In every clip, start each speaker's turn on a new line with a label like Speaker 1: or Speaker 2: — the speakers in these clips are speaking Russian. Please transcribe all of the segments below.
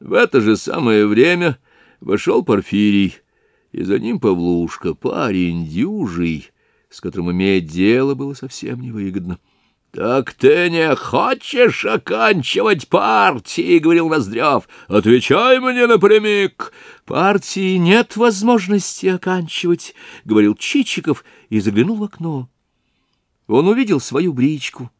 Speaker 1: В это же самое время вошел Порфирий, и за ним Павлушка, парень дюжий, с которым иметь дело было совсем невыгодно. — Так ты не хочешь оканчивать партии? — говорил Ноздрев. — Отвечай мне напрямик. — Партии нет возможности оканчивать, — говорил Чичиков и заглянул в окно. Он увидел свою бричку,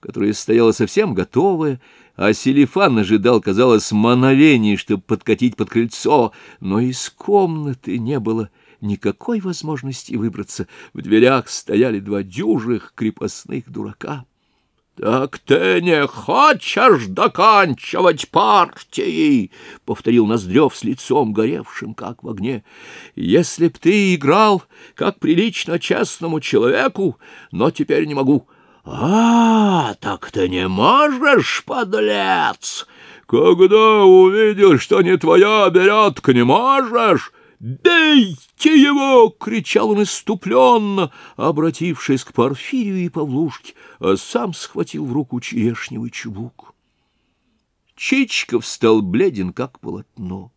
Speaker 1: которая стояла совсем готовая, а Селифан ожидал, казалось, мановений, чтобы подкатить под крыльцо, но из комнаты не было никакой возможности выбраться. В дверях стояли два дюжих крепостных дурака. — Так ты не хочешь доканчивать партии? — повторил Ноздрев с лицом горевшим, как в огне. — Если б ты играл, как прилично честному человеку, но теперь не могу. — А, так ты не можешь, подлец! Когда увидел, что не твоя беретка, не можешь? «Бейте его!» — кричал он иступленно, обратившись к Порфирию и Павлушке, а сам схватил в руку черешневый чубук. Чичиков стал бледен, как полотно.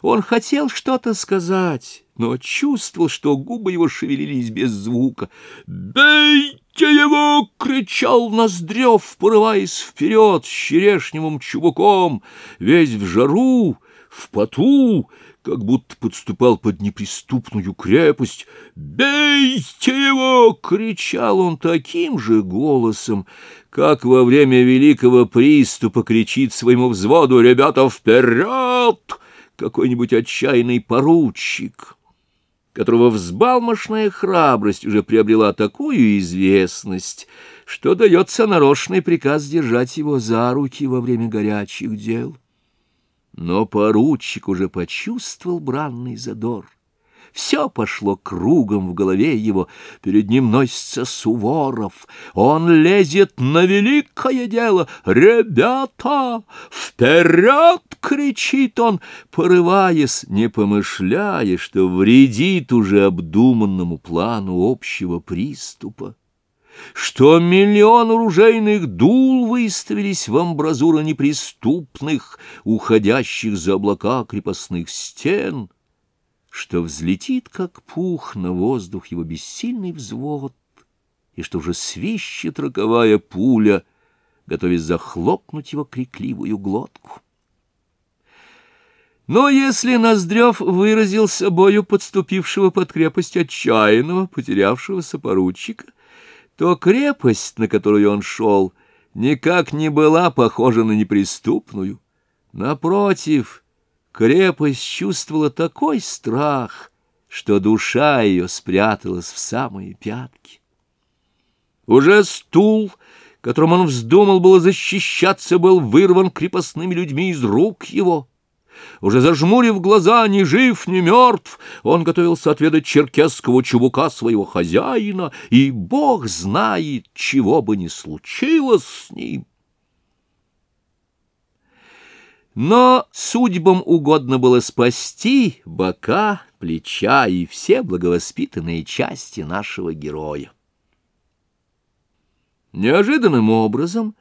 Speaker 1: Он хотел что-то сказать, но чувствовал, что губы его шевелились без звука. «Бейте его!» — кричал Ноздрев, порываясь вперед с черешневым чубуком, весь в жару, в поту, как будто подступал под неприступную крепость. «Бейте его!» — кричал он таким же голосом, как во время великого приступа кричит своему взводу «Ребята, вперед!» какой-нибудь отчаянный поручик, которого взбалмошная храбрость уже приобрела такую известность, что дается нарочный приказ держать его за руки во время горячих дел. Но поручик уже почувствовал бранный задор. Все пошло кругом в голове его. Перед ним носится Суворов. Он лезет на великое дело. «Ребята, вперед!» — кричит он, порываясь, не помышляя, что вредит уже обдуманному плану общего приступа что миллион оружейных дул выставились в амбразуры неприступных, уходящих за облака крепостных стен, что взлетит, как пух, на воздух его бессильный взвод, и что уже свищет роковая пуля, готовясь захлопнуть его крикливую глотку. Но если Ноздрев выразил собою подступившего под крепость отчаянного, потерявшегося поручика, то крепость, на которую он шел, никак не была похожа на неприступную. Напротив, крепость чувствовала такой страх, что душа ее спряталась в самые пятки. Уже стул, которым он вздумал было защищаться, был вырван крепостными людьми из рук его — уже зажмурив глаза, ни жив, ни мертв, он готовился отведать черкесского чубука своего хозяина, и бог знает, чего бы ни случилось с ним. Но судьбам угодно было спасти бока, плеча и все благовоспитанные части нашего героя. Неожиданным образом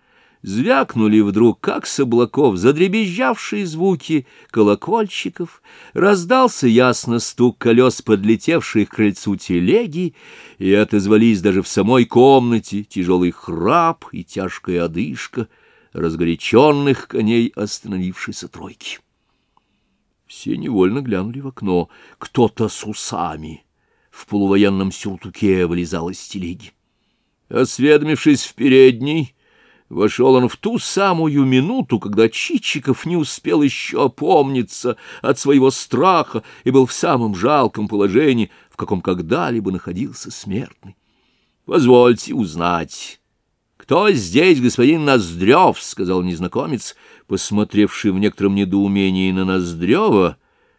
Speaker 1: звякнули вдруг, как с облаков, задребезжавшие звуки колокольчиков, раздался ясно стук колес подлетевших к крыльцу телеги, и отозвались даже в самой комнате тяжелый храп и тяжкая одышка разгоряченных коней остановившейся тройки. Все невольно глянули в окно. Кто-то с усами в полувоенном сюртуке вылезал из телеги. Осведомившись в передней, Вошел он в ту самую минуту, когда Чичиков не успел еще опомниться от своего страха и был в самом жалком положении, в каком когда-либо находился смертный. — Позвольте узнать, кто здесь господин Ноздрев? — сказал незнакомец, посмотревший в некотором недоумении на Ноздрева,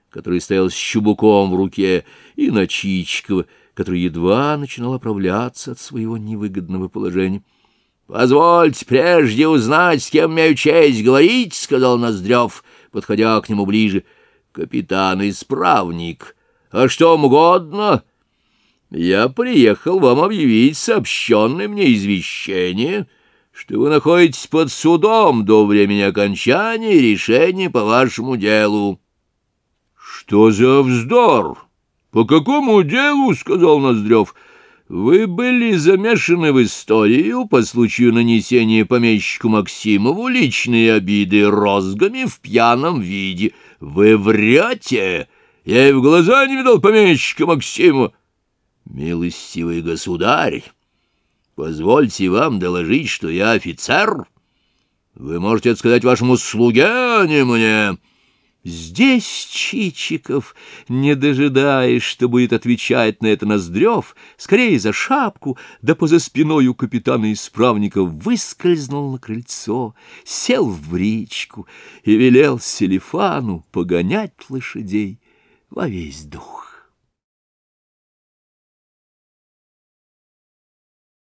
Speaker 1: который стоял с чубуком в руке, и на Чичикова, который едва начинал оправляться от своего невыгодного положения. «Позвольте прежде узнать, с кем имею честь говорить», — сказал Ноздрев, подходя к нему ближе. «Капитан-исправник. А что вам угодно?» «Я приехал вам объявить сообщенное мне извещение, что вы находитесь под судом до времени окончания решения по вашему делу. — Что за вздор? По какому делу? — сказал Ноздрев. — Вы были замешаны в историю по случаю нанесения помещику Максимову личные обиды розгами в пьяном виде. Вы врете! Я и в глаза не видал помещика Максимова. Милостивый государь! Позвольте вам доложить, что я офицер. Вы можете сказать вашему слуге, а не мне. Здесь Чичиков, не дожидаясь, что будет отвечать на это Ноздрев, скорее за шапку, да поза у капитана-исправника выскользнул на крыльцо, сел в бричку и велел Селифану погонять лошадей во весь дух.